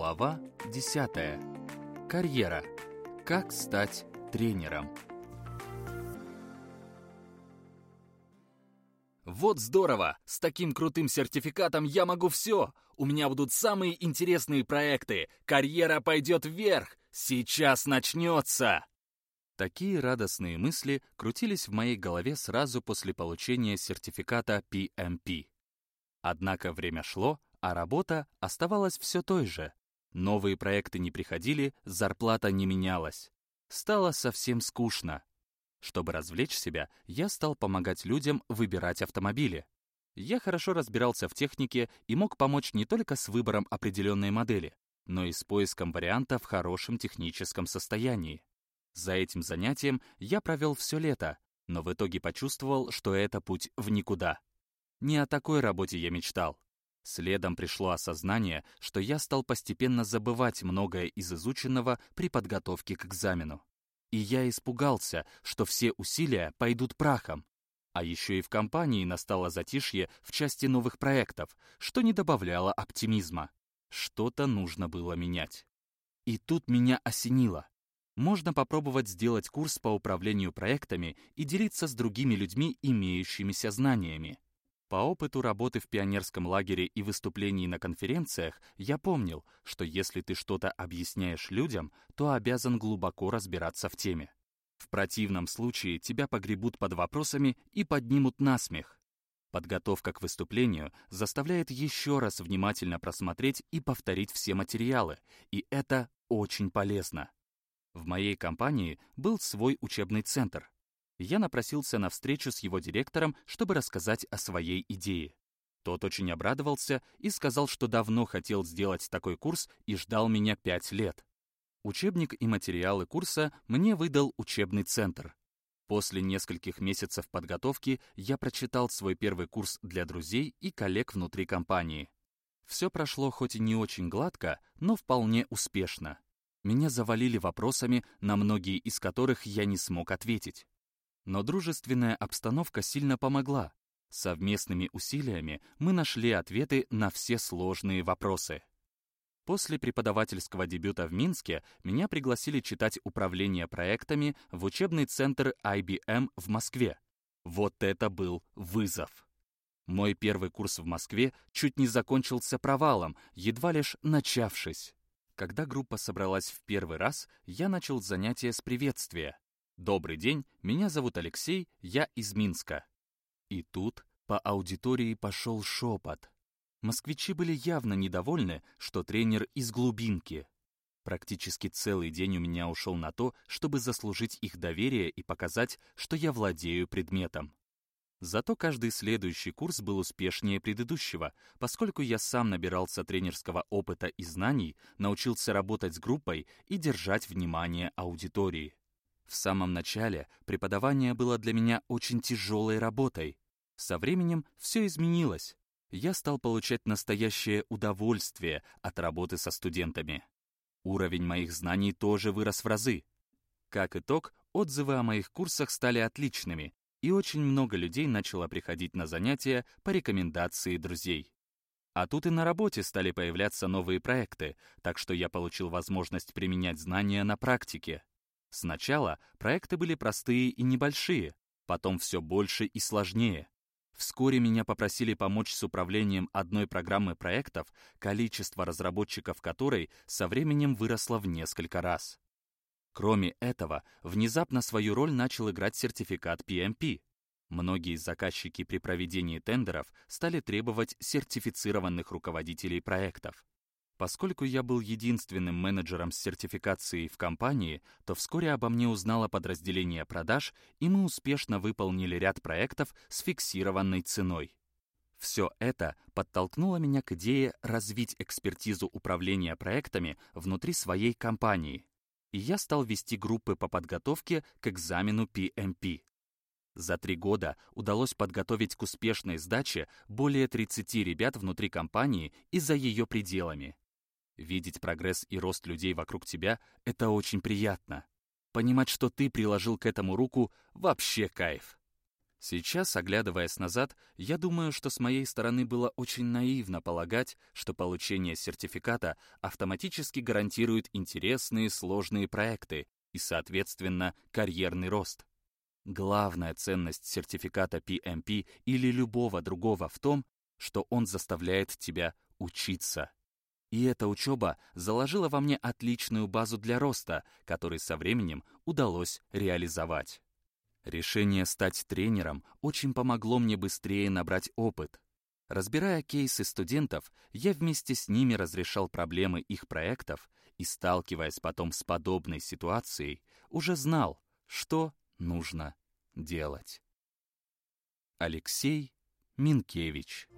Глава 10. Карьера. Как стать тренером. Вот здорово! С таким крутым сертификатом я могу все! У меня будут самые интересные проекты! Карьера пойдет вверх! Сейчас начнется! Такие радостные мысли крутились в моей голове сразу после получения сертификата PMP. Однако время шло, а работа оставалась все той же. Новые проекты не приходили, зарплата не менялась. Стало совсем скучно. Чтобы развлечь себя, я стал помогать людям выбирать автомобили. Я хорошо разбирался в технике и мог помочь не только с выбором определенной модели, но и с поиском варианта в хорошем техническом состоянии. За этим занятием я провел все лето, но в итоге почувствовал, что это путь в никуда. Не о такой работе я мечтал. Следом пришло осознание, что я стал постепенно забывать многое из изученного при подготовке к экзамену. И я испугался, что все усилия пойдут прахом. А еще и в компании настало затишье в части новых проектов, что не добавляло оптимизма. Что-то нужно было менять. И тут меня осенило. Можно попробовать сделать курс по управлению проектами и делиться с другими людьми имеющимися знаниями. По опыту работы в пионерском лагере и выступлений на конференциях я помнил, что если ты что-то объясняешь людям, то обязан глубоко разбираться в теме. В противном случае тебя погребут под вопросами и поднимут насмех. Подготовка к выступлению заставляет еще раз внимательно просмотреть и повторить все материалы, и это очень полезно. В моей компании был свой учебный центр, я напросился на встречу с его директором, чтобы рассказать о своей идее. Тот очень обрадовался и сказал, что давно хотел сделать такой курс и ждал меня пять лет. Учебник и материалы курса мне выдал учебный центр. После нескольких месяцев подготовки я прочитал свой первый курс для друзей и коллег внутри компании. Все прошло хоть и не очень гладко, но вполне успешно. Меня завалили вопросами, на многие из которых я не смог ответить. Но дружественная обстановка сильно помогла. Совместными усилиями мы нашли ответы на все сложные вопросы. После преподавательского дебюта в Минске меня пригласили читать управление проектами в учебный центр IBM в Москве. Вот это был вызов. Мой первый курс в Москве чуть не закончился провалом, едва лишь начавшись. Когда группа собралась в первый раз, я начал занятие с приветствия. «Добрый день, меня зовут Алексей, я из Минска». И тут по аудитории пошел шепот. Москвичи были явно недовольны, что тренер из глубинки. Практически целый день у меня ушел на то, чтобы заслужить их доверие и показать, что я владею предметом. Зато каждый следующий курс был успешнее предыдущего, поскольку я сам набирался тренерского опыта и знаний, научился работать с группой и держать внимание аудитории. В самом начале преподавание было для меня очень тяжелой работой. Со временем все изменилось. Я стал получать настоящее удовольствие от работы со студентами. Уровень моих знаний тоже вырос в разы. Как итог, отзывы о моих курсах стали отличными, и очень много людей начало приходить на занятия по рекомендации друзей. А тут и на работе стали появляться новые проекты, так что я получил возможность применять знания на практике. Сначала проекты были простые и небольшие, потом все больше и сложнее. Вскоре меня попросили помочь с управлением одной программы проектов, количество разработчиков которой со временем выросло в несколько раз. Кроме этого, внезапно свою роль начал играть сертификат PMP. Многие заказчики при проведении тендеров стали требовать сертифицированных руководителей проектов. Поскольку я был единственным менеджером с сертификацией в компании, то вскоре обо мне узнало подразделение продаж, и мы успешно выполнили ряд проектов с фиксированной ценой. Все это подтолкнуло меня к идее развить экспертизу управления проектами внутри своей компании, и я стал вести группы по подготовке к экзамену PMP. За три года удалось подготовить к успешной сдаче более 30 ребят внутри компании и за ее пределами. Видеть прогресс и рост людей вокруг тебя — это очень приятно. Понимать, что ты приложил к этому руку — вообще кайф. Сейчас, оглядываясь назад, я думаю, что с моей стороны было очень наивно полагать, что получение сертификата автоматически гарантирует интересные сложные проекты и, соответственно, карьерный рост. Главная ценность сертификата PMP или любого другого в том, что он заставляет тебя учиться. И эта учеба заложила во мне отличную базу для роста, который со временем удалось реализовать. Решение стать тренером очень помогло мне быстрее набрать опыт. Разбирая кейсы студентов, я вместе с ними разрешал проблемы их проектов и, сталкиваясь потом с подобной ситуацией, уже знал, что нужно делать. Алексей Минкевич